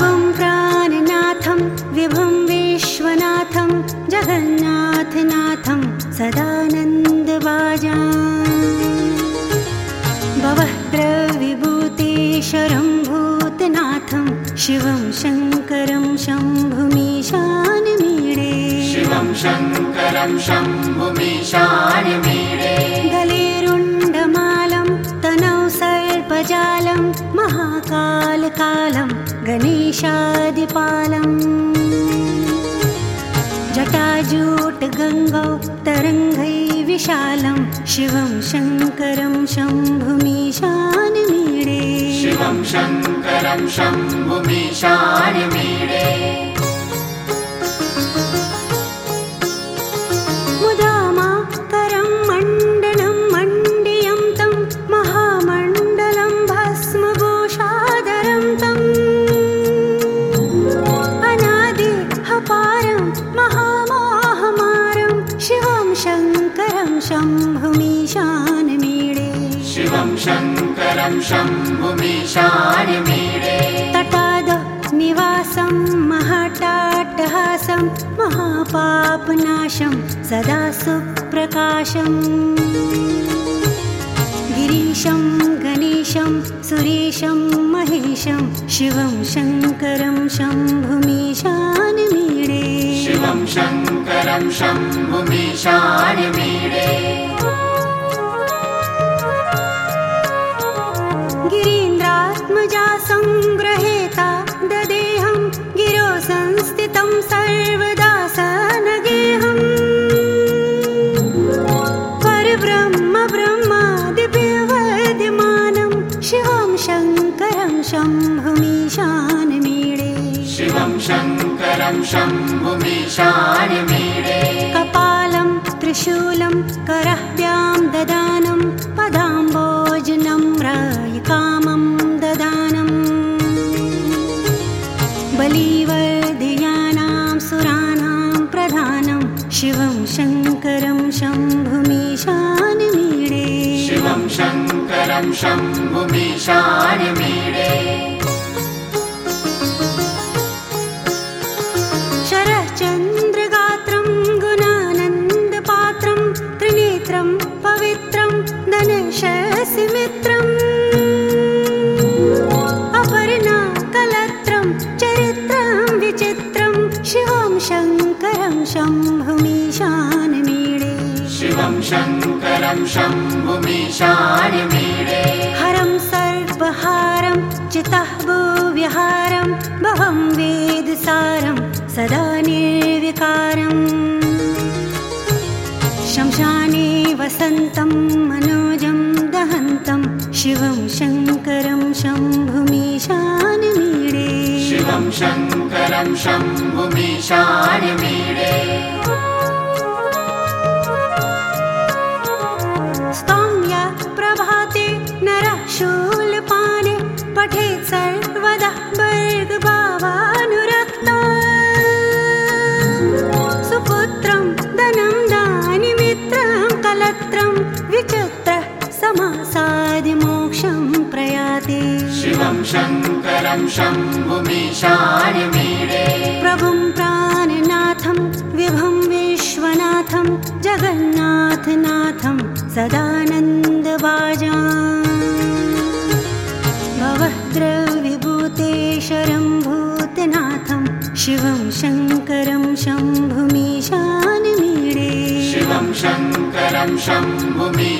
भुं प्राणनाथं विभुं विश्वनाथं जगन्नाथनाथं सदानन्दबाजा भवतेश्वरं भूतनाथं शिवं शङ्करं शम्भुमेशानमीरेशिवं शङ्करं शम्भुमे विशालं शिवं शङ्करं शम्भुमीशानमीडे शिवं शङ्करं शम्भुमीशानमीडे शम्भुमीशानमीडे। शिवं शङ्करं शम्भुमीशानमीडे। तटाद निवासं महाटाटहासं महापापनाशं सदा सुप्रकाशम् गिरीशं गणेशं सुरेशं महेशं शिवं शङ्करं शम्भुमीशानमीडे। शिवं शङ्करं शम्भुमीशानमीडे गिरीन्द्रात्मजा सङ्ग्रहेता ददेहं गिरो संस्थितं सर्वदा सनगेहम् परब्रह्म ब्रह्मादिव्यवद्यमानं शिवं शङ्करं शम्भुमीशानमीडे शिवं शङ्करं शम्भुमीशानमीडे कपालं त्रिशूलं करह्व्यां ददानं पदाम्बोजनं रायकामं ददानम्। बलिवर्धयानां सुराणां प्रधानं शिवं शङ्करं शम्भुमीशानमीडे शिवं शङ्करं शम्भुमीशानमीडे शिवं शङ्करं शम्भुमीशानमीडे। हरं सर्वहारं चितः भुव्यहारं भवं वेदसारं सदा निर्विकारम् शंशाने वसन्तं मनोजं दहन्तं शिवं शङ्करं शम्भुमीशानमीडे। शिवं शङ्करं शम्भुमीशानमीडे शूलपाने पठेत् सर्वदा वर्गभावानुरक्ता सुपुत्रं धनं दानिमित्रं कलत्रं विचित्र प्रयाते। शिवं शङ्करं शम्भुमीशानमीडे प्रभुं प्राणनाथं विभुं विश्वनाथं जगन्नाथनाथं सदानन्दवाजा शिवं शङ्करं शम्भुमेशानमीरे शिवं शङ्करं शम्भुमे